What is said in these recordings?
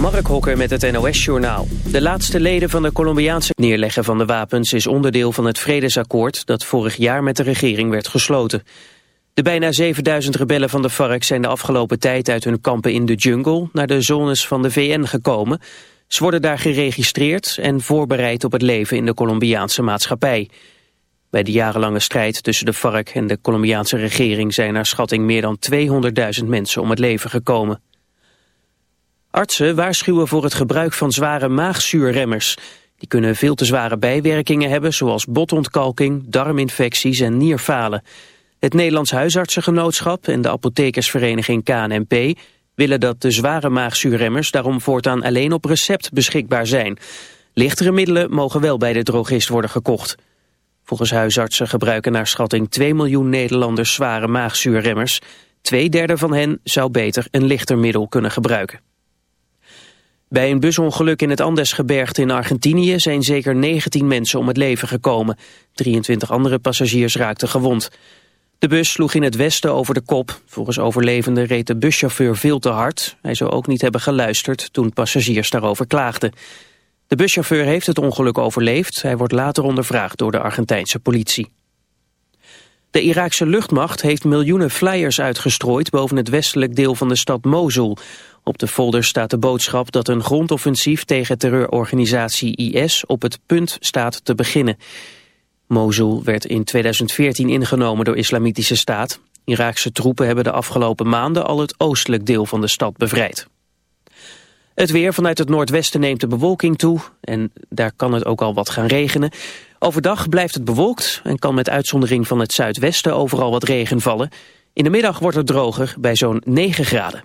Mark Hokker met het NOS-journaal. De laatste leden van de Colombiaanse neerleggen van de wapens... is onderdeel van het vredesakkoord dat vorig jaar met de regering werd gesloten. De bijna 7000 rebellen van de FARC zijn de afgelopen tijd uit hun kampen in de jungle... naar de zones van de VN gekomen. Ze worden daar geregistreerd en voorbereid op het leven in de Colombiaanse maatschappij. Bij de jarenlange strijd tussen de FARC en de Colombiaanse regering... zijn naar schatting meer dan 200.000 mensen om het leven gekomen. Artsen waarschuwen voor het gebruik van zware maagzuurremmers. Die kunnen veel te zware bijwerkingen hebben, zoals botontkalking, darminfecties en nierfalen. Het Nederlands Huisartsengenootschap en de apothekersvereniging KNMP willen dat de zware maagzuurremmers daarom voortaan alleen op recept beschikbaar zijn. Lichtere middelen mogen wel bij de drogist worden gekocht. Volgens huisartsen gebruiken naar schatting 2 miljoen Nederlanders zware maagzuurremmers. Twee derde van hen zou beter een lichter middel kunnen gebruiken. Bij een busongeluk in het Andesgebergte in Argentinië zijn zeker 19 mensen om het leven gekomen. 23 andere passagiers raakten gewond. De bus sloeg in het westen over de kop. Volgens overlevenden reed de buschauffeur veel te hard. Hij zou ook niet hebben geluisterd toen passagiers daarover klaagden. De buschauffeur heeft het ongeluk overleefd. Hij wordt later ondervraagd door de Argentijnse politie. De Iraakse luchtmacht heeft miljoenen flyers uitgestrooid boven het westelijk deel van de stad Mosul. Op de folder staat de boodschap dat een grondoffensief tegen terreurorganisatie IS op het punt staat te beginnen. Mosul werd in 2014 ingenomen door Islamitische Staat. Iraakse troepen hebben de afgelopen maanden al het oostelijk deel van de stad bevrijd. Het weer vanuit het noordwesten neemt de bewolking toe en daar kan het ook al wat gaan regenen. Overdag blijft het bewolkt en kan met uitzondering van het zuidwesten overal wat regen vallen. In de middag wordt het droger bij zo'n 9 graden.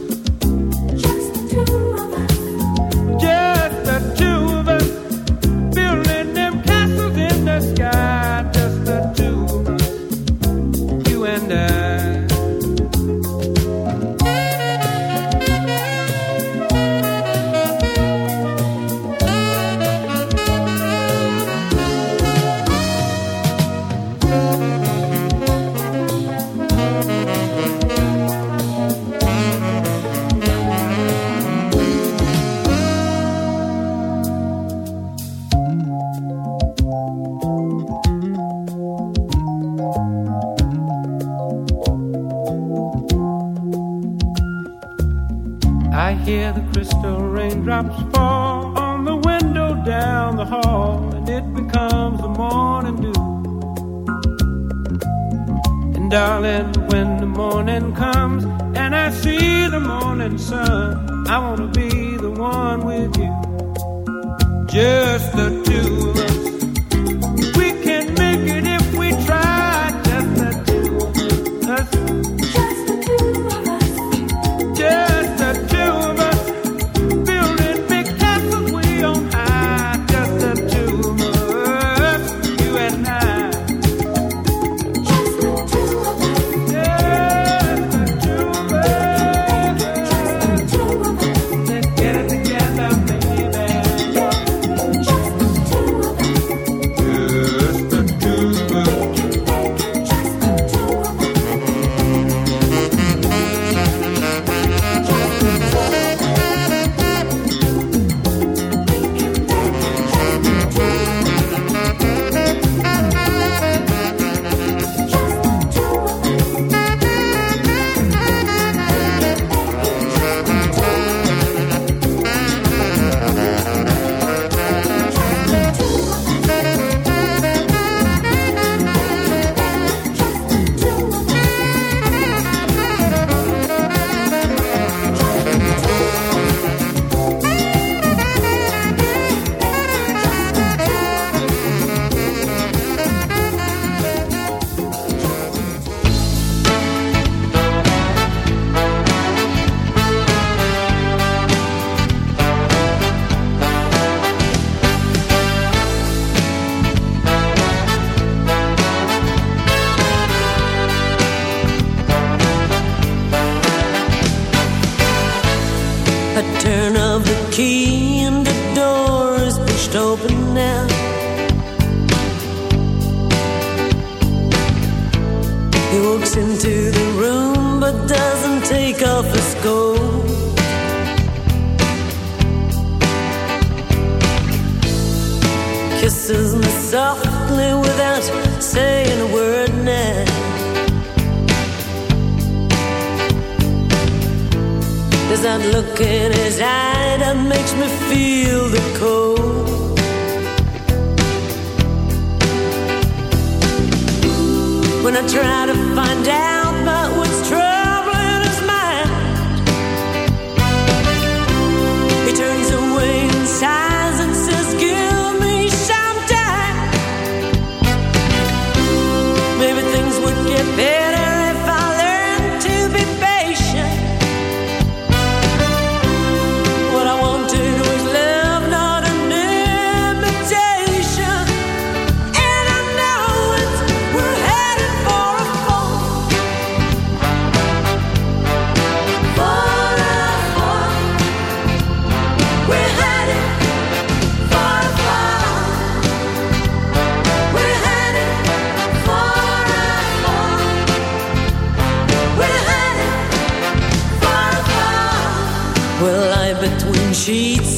and I.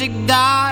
again.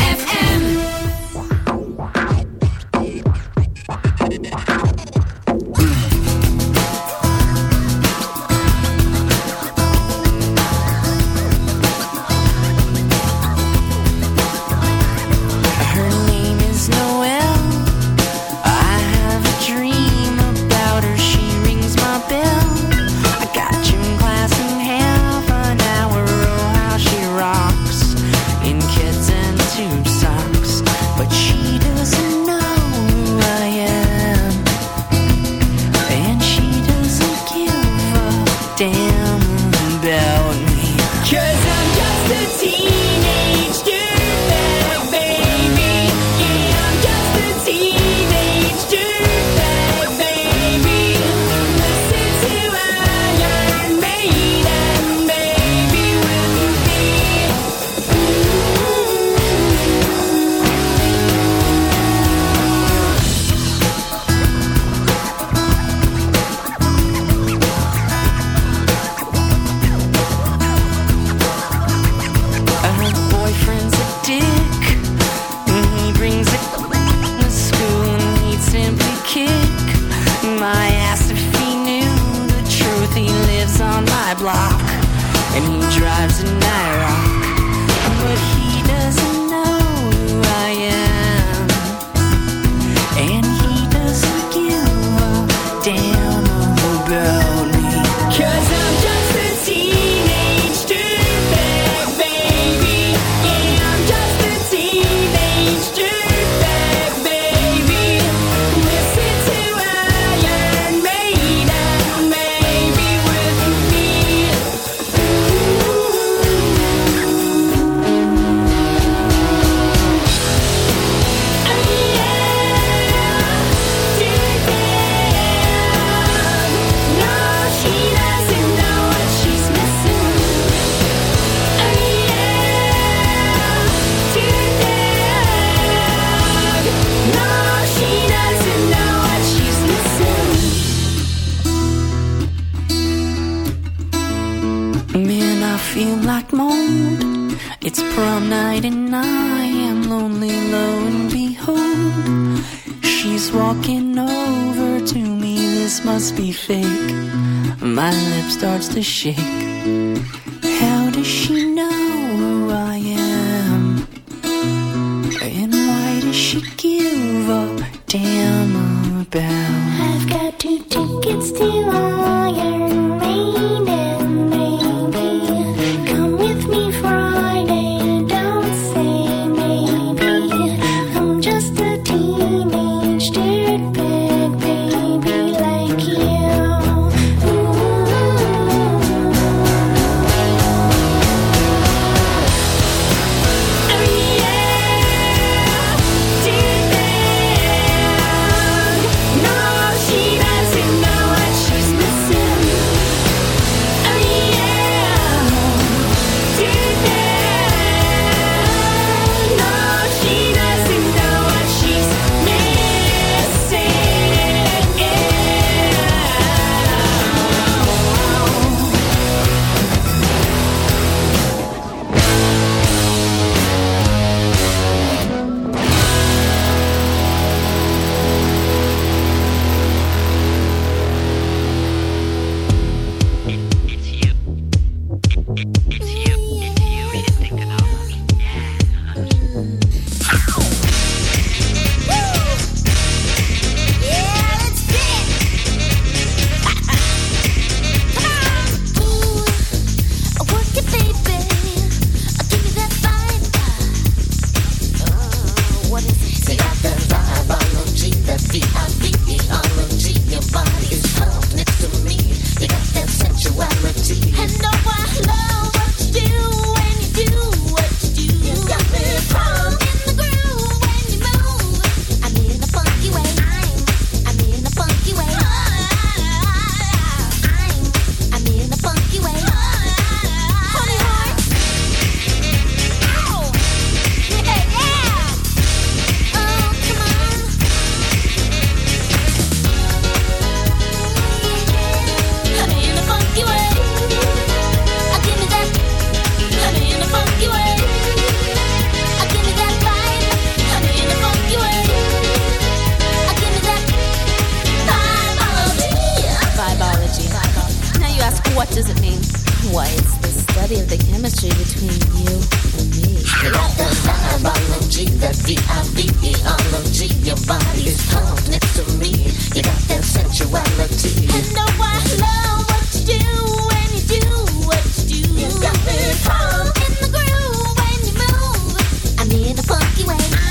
and he drives a Naira. does it mean why it's the study of the chemistry between you and me. biology. Your next to me. You got that sensuality. Know I love what you do you do what you do. You got me in the groove when you move. I a funky way.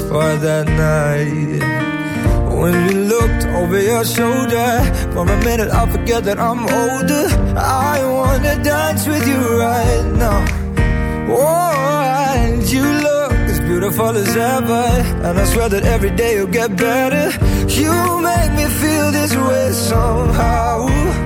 for that night. When we looked over your shoulder, for a minute I forget that I'm older. I wanna dance with you right now. Oh, and you look as beautiful as ever, and I swear that every day you'll get better. You make me feel this way somehow.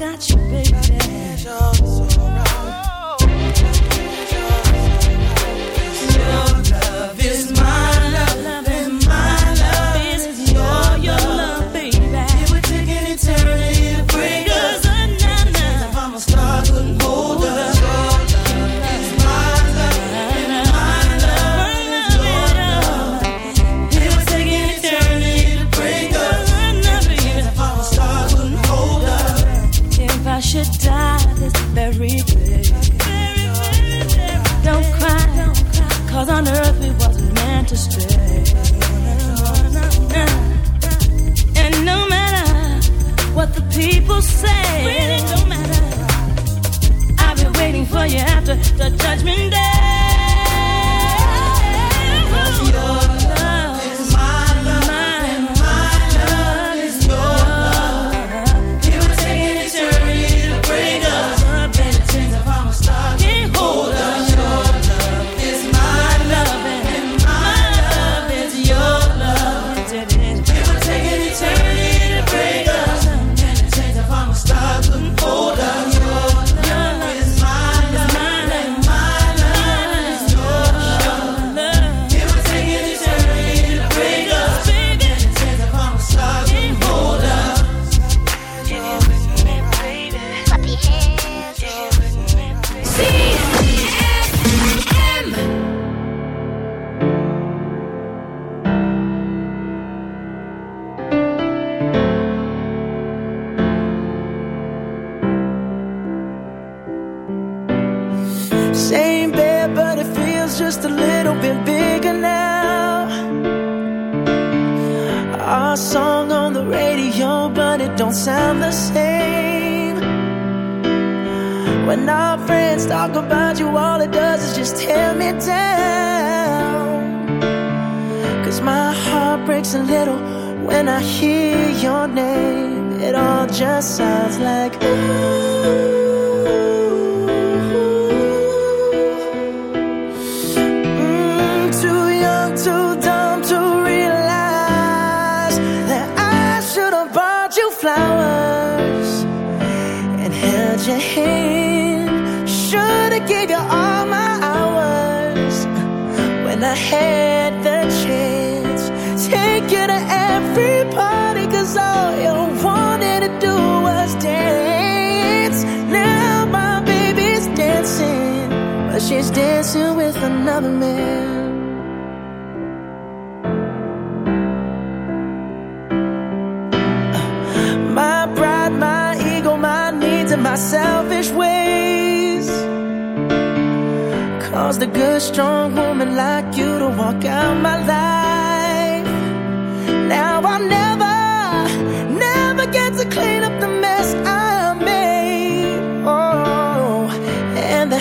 got you, baby.